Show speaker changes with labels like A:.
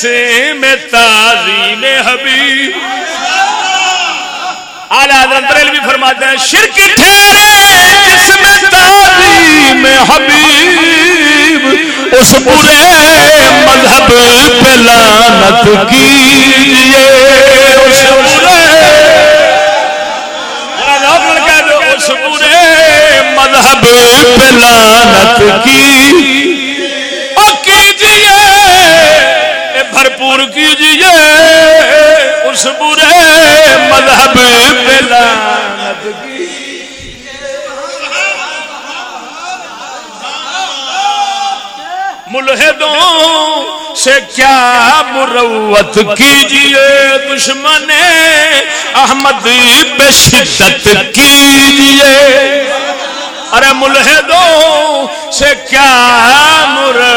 A: جسے میں تعظیم حبیب۔ اعلی حضرت بریلوی فرماتے ہیں، شرک ٹھہرے جس میں تعظیم حبیب۔ اس برے مذہب پہ لعنت کیجیے اس برے اس برے مذہب پہ لعنت اے بھرپور کیجیے اس برے مذہب پہ لعنت کی۔ ملحدوں سے کیا مروت کیجیے دشمن احمد پہ شدت کیجیے۔ ارے ملحدوں سے کیا مروت